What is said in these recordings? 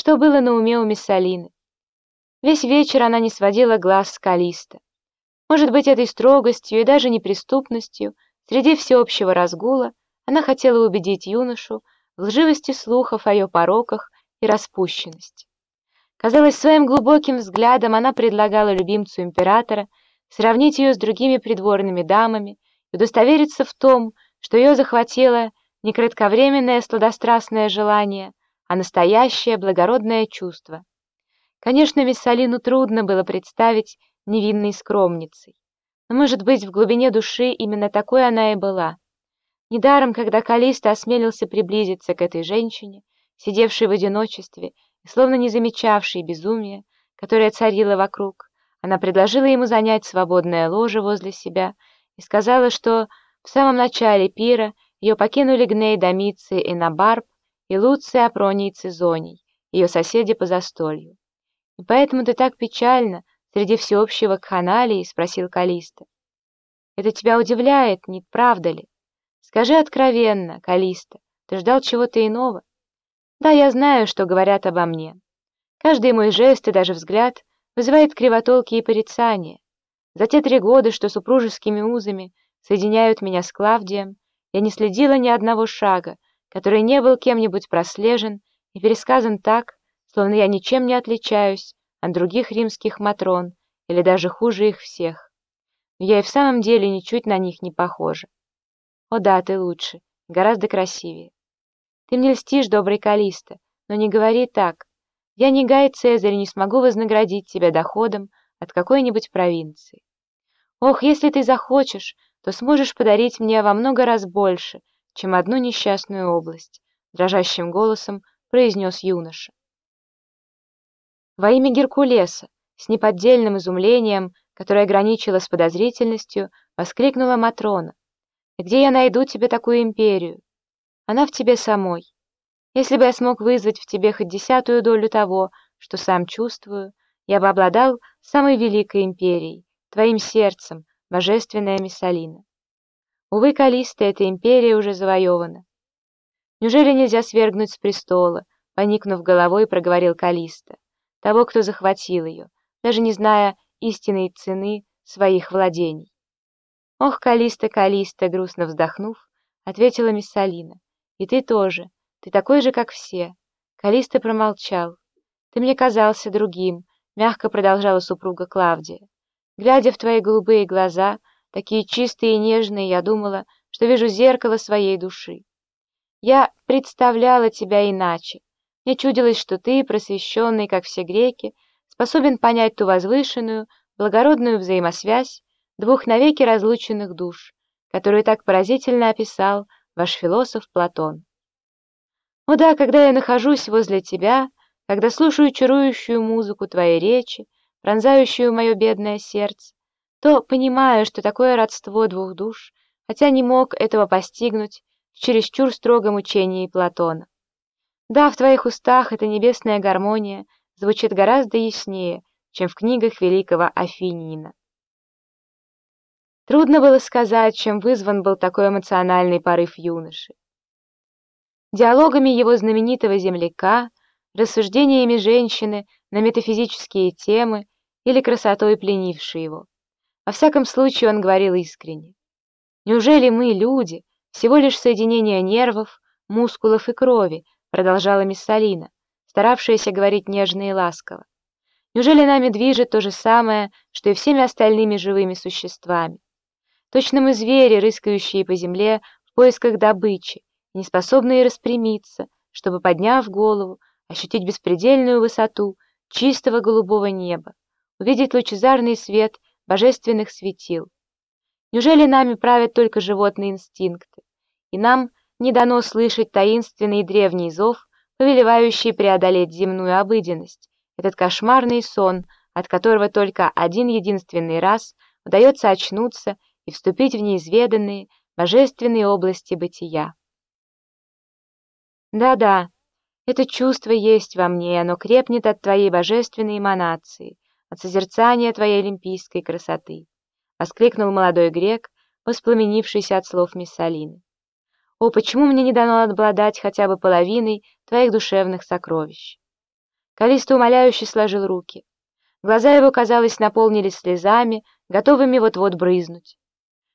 что было на уме у мисс Алины. Весь вечер она не сводила глаз с Калиста. Может быть, этой строгостью и даже неприступностью среди всеобщего разгула она хотела убедить юношу в лживости слухов о ее пороках и распущенности. Казалось, своим глубоким взглядом она предлагала любимцу императора сравнить ее с другими придворными дамами и удостовериться в том, что ее захватило не кратковременное сладострастное желание, а настоящее благородное чувство. Конечно, Виссалину трудно было представить невинной скромницей, но, может быть, в глубине души именно такой она и была. Недаром, когда Калиста осмелился приблизиться к этой женщине, сидевшей в одиночестве и словно не замечавшей безумия, которое царило вокруг, она предложила ему занять свободное ложе возле себя и сказала, что в самом начале пира ее покинули Гней Домиций и Набарб и Луций Апроний Цизоний, ее соседи по застолью. «И поэтому ты так печально среди всеобщего кханалии?» — спросил Калиста. «Это тебя удивляет, не правда ли? Скажи откровенно, Калиста, ты ждал чего-то иного?» «Да, я знаю, что говорят обо мне. Каждый мой жест и даже взгляд вызывает кривотолки и порицания. За те три года, что супружескими узами соединяют меня с Клавдием, я не следила ни одного шага, который не был кем-нибудь прослежен и пересказан так, словно я ничем не отличаюсь от других римских матрон или даже хуже их всех. Но я и в самом деле ничуть на них не похожа. О да, ты лучше, гораздо красивее. Ты мне льстишь, добрый Калиста, но не говори так. Я не Гай Цезарь не смогу вознаградить тебя доходом от какой-нибудь провинции. Ох, если ты захочешь, то сможешь подарить мне во много раз больше, чем одну несчастную область», — дрожащим голосом произнес юноша. Во имя Геркулеса, с неподдельным изумлением, которое граничило с подозрительностью, воскликнула Матрона. «Где я найду тебе такую империю? Она в тебе самой. Если бы я смог вызвать в тебе хоть десятую долю того, что сам чувствую, я бы обладал самой великой империей, твоим сердцем, божественная Миссалина. Увы, Калиста, эта империя уже завоевана. Неужели нельзя свергнуть с престола, поникнув головой, проговорил Калиста, того, кто захватил ее, даже не зная истинной цены своих владений. Ох, Калиста, Калиста, грустно вздохнув, ответила Миссалина. И ты тоже, ты такой же, как все. Калиста промолчал. Ты мне казался другим, мягко продолжала супруга Клавдия. Глядя в твои голубые глаза, такие чистые и нежные, я думала, что вижу зеркало своей души. Я представляла тебя иначе. Мне чудилось, что ты, просвещенный, как все греки, способен понять ту возвышенную, благородную взаимосвязь двух навеки разлученных душ, которую так поразительно описал ваш философ Платон. О да, когда я нахожусь возле тебя, когда слушаю чарующую музыку твоей речи, пронзающую мое бедное сердце, то понимаю, что такое родство двух душ, хотя не мог этого постигнуть в чересчур строгом учении Платона. Да, в твоих устах эта небесная гармония звучит гораздо яснее, чем в книгах великого Афинина. Трудно было сказать, чем вызван был такой эмоциональный порыв юноши. Диалогами его знаменитого земляка, рассуждениями женщины на метафизические темы или красотой пленившей его. Во всяком случае, он говорил искренне. «Неужели мы, люди, всего лишь соединение нервов, мускулов и крови?» продолжала мисс Салина, старавшаяся говорить нежно и ласково. «Неужели нами движет то же самое, что и всеми остальными живыми существами? Точно мы звери, рыскающие по земле в поисках добычи, не способные распрямиться, чтобы, подняв голову, ощутить беспредельную высоту чистого голубого неба, увидеть лучезарный свет божественных светил. Неужели нами правят только животные инстинкты, и нам не дано слышать таинственный древний зов, повелевающий преодолеть земную обыденность, этот кошмарный сон, от которого только один единственный раз удается очнуться и вступить в неизведанные, божественные области бытия. Да-да, это чувство есть во мне, и оно крепнет от твоей божественной эманации, от созерцания твоей олимпийской красоты», — воскликнул молодой грек, воспламенившийся от слов мисс Алины. «О, почему мне не дано обладать хотя бы половиной твоих душевных сокровищ?» Калиста умоляюще сложил руки. Глаза его, казалось, наполнились слезами, готовыми вот-вот брызнуть.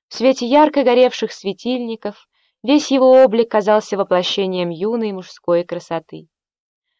В свете ярко горевших светильников весь его облик казался воплощением юной мужской красоты.